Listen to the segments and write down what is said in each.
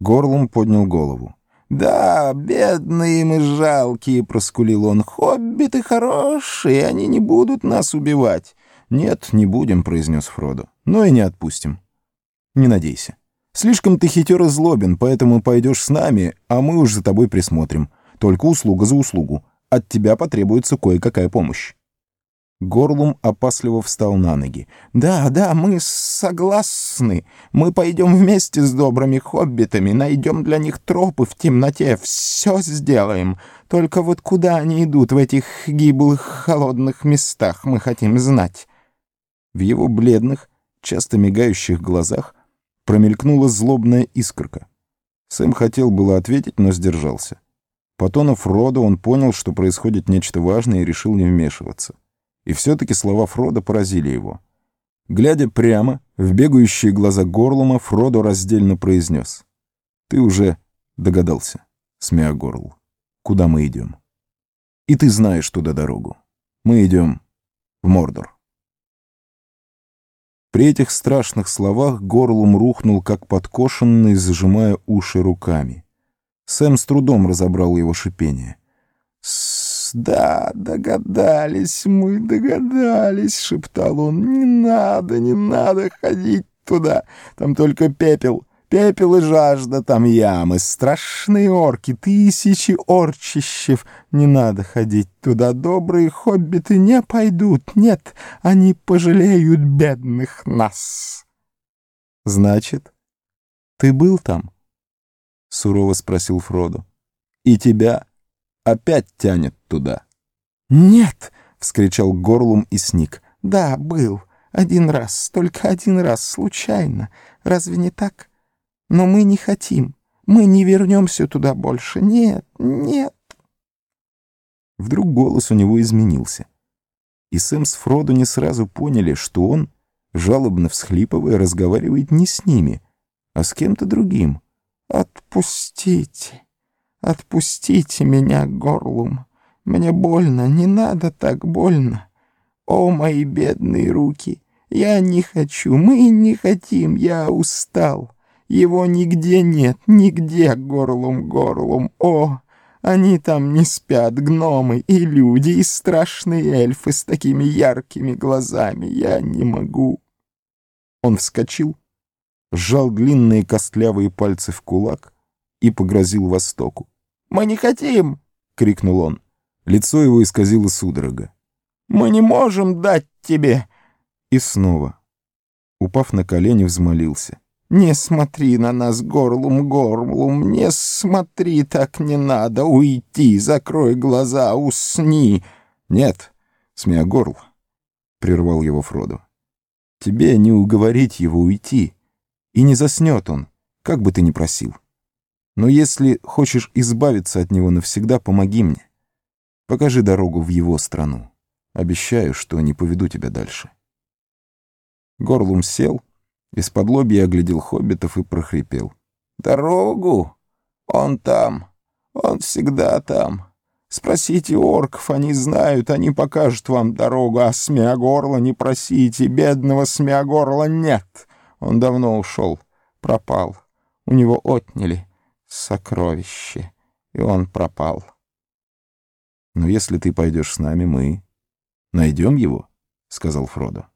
Горлум поднял голову. «Да, бедные мы жалкие», — проскулил он. «Хоббиты хорошие, они не будут нас убивать». «Нет, не будем», — произнес Фродо. «Но и не отпустим». «Не надейся. Слишком ты хитер и злобен, поэтому пойдешь с нами, а мы уж за тобой присмотрим. Только услуга за услугу. От тебя потребуется кое-какая помощь». Горлум опасливо встал на ноги. «Да, да, мы согласны. Мы пойдем вместе с добрыми хоббитами, найдем для них тропы в темноте, все сделаем. Только вот куда они идут в этих гиблых холодных местах, мы хотим знать». В его бледных, часто мигающих глазах промелькнула злобная искорка. Сэм хотел было ответить, но сдержался. По тону Фрода он понял, что происходит нечто важное и решил не вмешиваться. И все-таки слова Фрода поразили его. Глядя прямо в бегающие глаза Горлума, Фродо раздельно произнес. «Ты уже догадался, Смеагорл, куда мы идем. И ты знаешь туда дорогу. Мы идем в Мордор». При этих страшных словах Горлум рухнул, как подкошенный, зажимая уши руками. Сэм с трудом разобрал его шипение. «Да, догадались мы, догадались», — шептал он. «Не надо, не надо ходить туда, там только пепел, пепел и жажда, там ямы, страшные орки, тысячи орчищев. Не надо ходить туда, добрые хоббиты не пойдут, нет, они пожалеют бедных нас». «Значит, ты был там?» — сурово спросил Фродо. «И тебя?» Опять тянет туда. «Нет!» — вскричал горлом и сник. «Да, был. Один раз, только один раз, случайно. Разве не так? Но мы не хотим. Мы не вернемся туда больше. Нет, нет!» Вдруг голос у него изменился. И Сэм с Фродо не сразу поняли, что он, жалобно всхлипывая, разговаривает не с ними, а с кем-то другим. «Отпустите!» Отпустите меня, горлум. Мне больно, не надо так больно. О, мои бедные руки! Я не хочу, мы не хотим, я устал. Его нигде нет, нигде, горлум, горлум. О, они там не спят, гномы и люди, и страшные эльфы с такими яркими глазами. Я не могу. Он вскочил, сжал длинные костлявые пальцы в кулак и погрозил востоку. Мы не хотим!» — крикнул он. Лицо его исказило судорога. «Мы не можем дать тебе!» И снова, упав на колени, взмолился. «Не смотри на нас, горлум, горлум, не смотри, так не надо, уйти, закрой глаза, усни!» «Нет, смея горл!» — прервал его Фроду. «Тебе не уговорить его уйти, и не заснет он, как бы ты ни просил». Но если хочешь избавиться от него навсегда, помоги мне. Покажи дорогу в его страну. Обещаю, что не поведу тебя дальше. Горлум сел, из-под лобья оглядел хоббитов и прохрипел. «Дорогу? Он там. Он всегда там. Спросите орков, они знают, они покажут вам дорогу, а Смеогорла не просите, бедного Смеогорла нет. Он давно ушел, пропал. У него отняли сокровище, и он пропал. «Но если ты пойдешь с нами, мы найдем его», — сказал Фродо.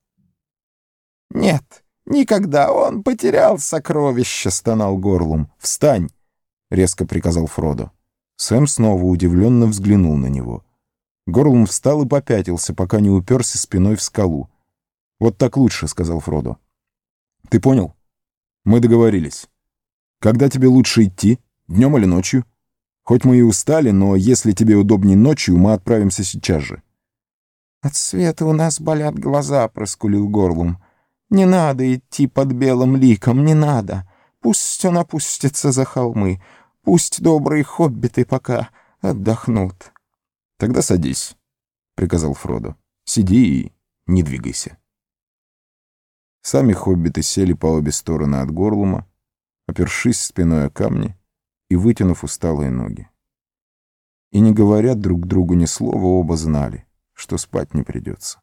«Нет, никогда, он потерял сокровище», — стонал горлом. «Встань!» — резко приказал Фродо. Сэм снова удивленно взглянул на него. Горлум встал и попятился, пока не уперся спиной в скалу. «Вот так лучше», — сказал Фродо. «Ты понял? Мы договорились. Когда тебе лучше идти?» Днем или ночью? Хоть мы и устали, но если тебе удобнее ночью, мы отправимся сейчас же». «От света у нас болят глаза», — проскулил горлом. «Не надо идти под белым ликом, не надо. Пусть он опустится за холмы. Пусть добрые хоббиты пока отдохнут». «Тогда садись», — приказал Фродо. «Сиди и не двигайся». Сами хоббиты сели по обе стороны от горлума, опершись спиной о камни, и вытянув усталые ноги. И не говоря друг другу ни слова, оба знали, что спать не придется.